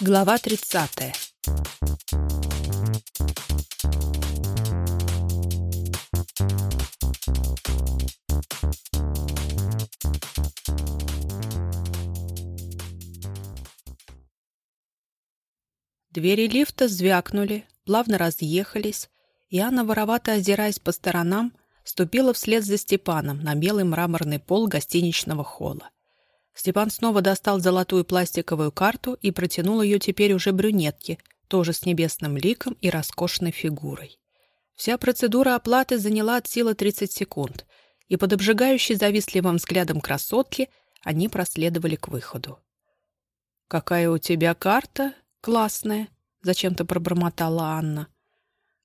Глава 30. Двери лифта звякнули, плавно разъехались, и Анна, воровато озираясь по сторонам, ступила вслед за Степаном на белый мраморный пол гостиничного холла. Степан снова достал золотую пластиковую карту и протянул ее теперь уже брюнетке, тоже с небесным ликом и роскошной фигурой. Вся процедура оплаты заняла от силы 30 секунд, и под обжигающей завистливым взглядом красотки они проследовали к выходу. «Какая у тебя карта? Классная!» — зачем-то пробормотала Анна.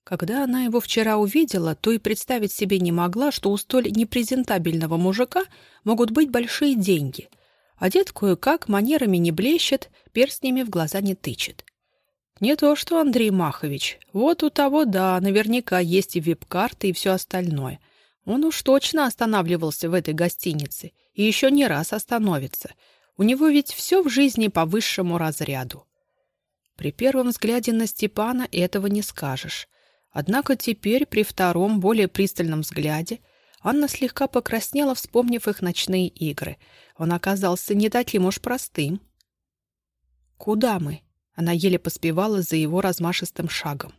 Когда она его вчера увидела, то и представить себе не могла, что у столь непрезентабельного мужика могут быть большие деньги. Одет кое-как, манерами не блещет, перстнями в глаза не тычет. Не то что Андрей Махович. Вот у того, да, наверняка есть и вип-карты, и все остальное. Он уж точно останавливался в этой гостинице и еще не раз остановится. У него ведь все в жизни по высшему разряду. При первом взгляде на Степана этого не скажешь. Однако теперь, при втором, более пристальном взгляде, Анна слегка покраснела, вспомнив их ночные игры. Он оказался не таким уж простым. «Куда мы?» Она еле поспевала за его размашистым шагом.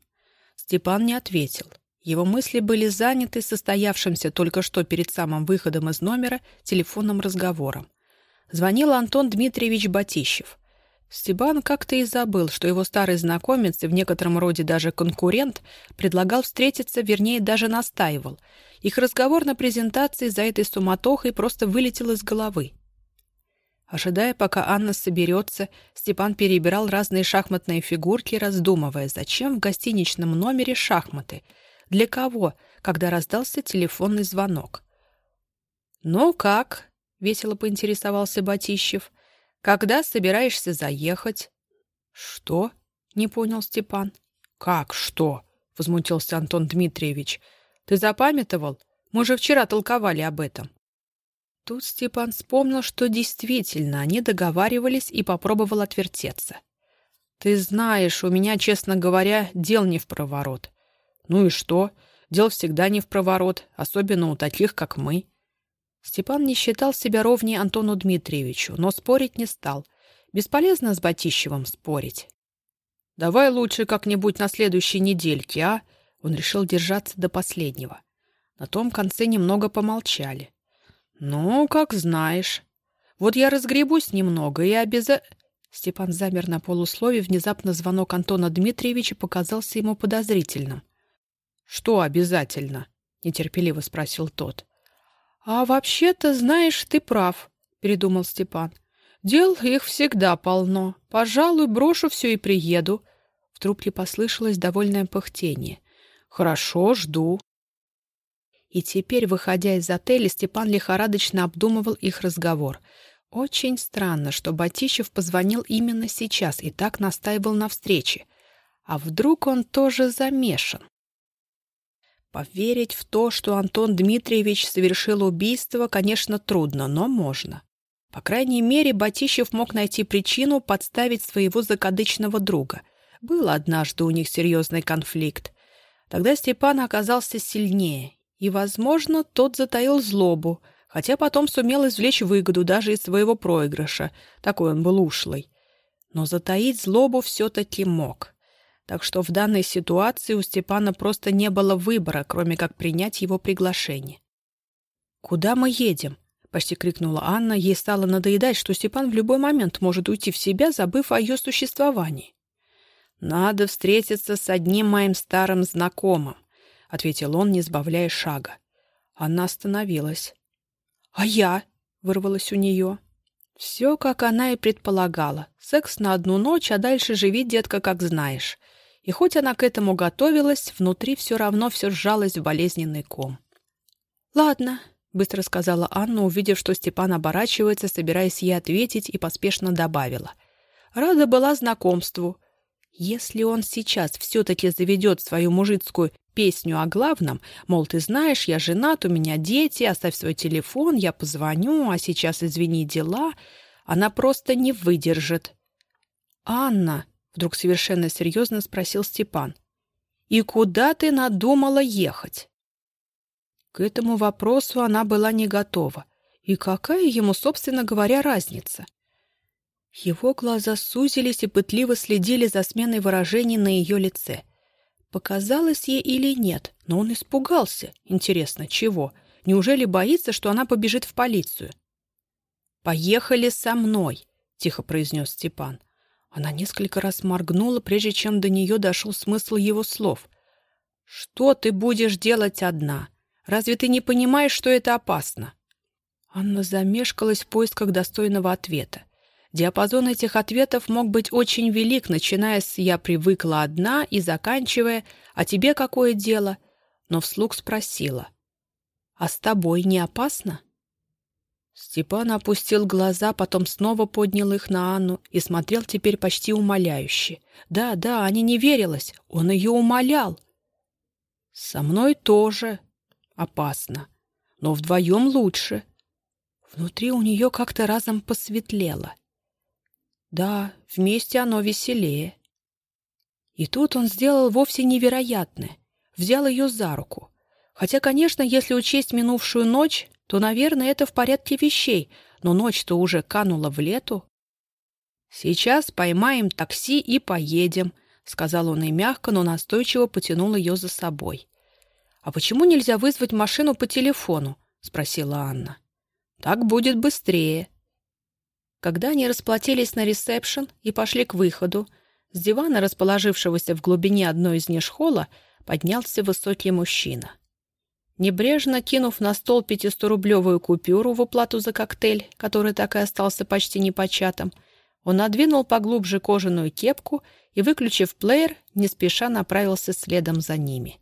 Степан не ответил. Его мысли были заняты состоявшимся только что перед самым выходом из номера телефонным разговором. Звонил Антон Дмитриевич Батищев. Стебан как-то и забыл, что его старый знакомец и в некотором роде даже конкурент предлагал встретиться, вернее, даже настаивал. Их разговор на презентации за этой суматохой просто вылетел из головы. Ожидая, пока Анна соберется, Степан перебирал разные шахматные фигурки, раздумывая, зачем в гостиничном номере шахматы, для кого, когда раздался телефонный звонок. «Ну как?» — весело поинтересовался Батищев — когда собираешься заехать?» «Что?» — не понял Степан. «Как что?» — возмутился Антон Дмитриевич. «Ты запамятовал? Мы же вчера толковали об этом». Тут Степан вспомнил, что действительно они договаривались и попробовал отвертеться. «Ты знаешь, у меня, честно говоря, дел не в проворот». «Ну и что? Дел всегда не в проворот, особенно у таких, как мы. Степан не считал себя ровнее Антону Дмитриевичу, но спорить не стал. Бесполезно с Батищевым спорить. «Давай лучше как-нибудь на следующей недельке, а?» Он решил держаться до последнего. На том конце немного помолчали. «Ну, как знаешь. Вот я разгребусь немного и обяза...» Степан замер на полуслове, внезапно звонок Антона Дмитриевича показался ему подозрительным. «Что обязательно?» — нетерпеливо спросил тот. «А вообще-то, знаешь, ты прав», — передумал Степан. «Дел их всегда полно. Пожалуй, брошу все и приеду». В трубке послышалось довольное пыхтение. «Хорошо, жду». И теперь, выходя из отеля, Степан лихорадочно обдумывал их разговор. Очень странно, что Батищев позвонил именно сейчас и так настаивал на встрече. А вдруг он тоже замешан? Поверить в то, что Антон Дмитриевич совершил убийство, конечно, трудно, но можно. По крайней мере, Батищев мог найти причину подставить своего закадычного друга. Был однажды у них серьезный конфликт. Тогда Степан оказался сильнее, и, возможно, тот затаил злобу, хотя потом сумел извлечь выгоду даже из своего проигрыша, такой он был ушлый. Но затаить злобу все-таки мог так что в данной ситуации у Степана просто не было выбора, кроме как принять его приглашение. «Куда мы едем?» — почти крикнула Анна. Ей стало надоедать, что Степан в любой момент может уйти в себя, забыв о ее существовании. «Надо встретиться с одним моим старым знакомым», — ответил он, не сбавляя шага. Она остановилась. «А я?» — вырвалось у нее. Все, как она и предполагала. Секс на одну ночь, а дальше живи, детка, как знаешь. И хоть она к этому готовилась, внутри все равно все сжалось в болезненный ком. «Ладно», — быстро сказала Анна, увидев, что Степан оборачивается, собираясь ей ответить, и поспешно добавила. «Рада была знакомству. Если он сейчас все-таки заведет свою мужицкую песню о главном, мол, ты знаешь, я женат, у меня дети, оставь свой телефон, я позвоню, а сейчас, извини, дела, она просто не выдержит». «Анна!» — вдруг совершенно серьезно спросил Степан. «И куда ты надумала ехать?» К этому вопросу она была не готова. И какая ему, собственно говоря, разница? Его глаза сузились и пытливо следили за сменой выражений на ее лице. Показалось ей или нет, но он испугался. Интересно, чего? Неужели боится, что она побежит в полицию? «Поехали со мной», — тихо произнес Степан. Она несколько раз моргнула, прежде чем до нее дошел смысл его слов. «Что ты будешь делать одна? Разве ты не понимаешь, что это опасно?» Анна замешкалась в поисках достойного ответа. Диапазон этих ответов мог быть очень велик, начиная с «я привыкла одна» и заканчивая «а тебе какое дело?», но вслух спросила «А с тобой не опасно?» Степан опустил глаза, потом снова поднял их на Анну и смотрел теперь почти умоляюще. Да, да, Ане не верилось, он ее умолял. «Со мной тоже опасно, но вдвоем лучше». Внутри у нее как-то разом посветлело. Да, вместе оно веселее. И тут он сделал вовсе невероятное. Взял ее за руку. Хотя, конечно, если учесть минувшую ночь, то, наверное, это в порядке вещей, но ночь-то уже канула в лету. «Сейчас поймаем такси и поедем», — сказал он и мягко, но настойчиво потянул ее за собой. «А почему нельзя вызвать машину по телефону?» — спросила Анна. «Так будет быстрее», когда они расплатились на ресепшн и пошли к выходу, с дивана, расположившегося в глубине одной из ниш холла, поднялся высокий мужчина. Небрежно кинув на стол 500-рублевую купюру в уплату за коктейль, который так и остался почти непочатым, он надвинул поглубже кожаную кепку и, выключив плеер, не спеша направился следом за ними.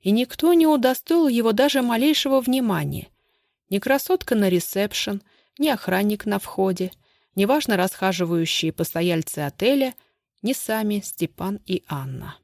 И никто не удостоил его даже малейшего внимания. Ни красотка на ресепшн, ни охранник на входе, неважно расхаживающие постояльцы отеля, ни сами Степан и Анна.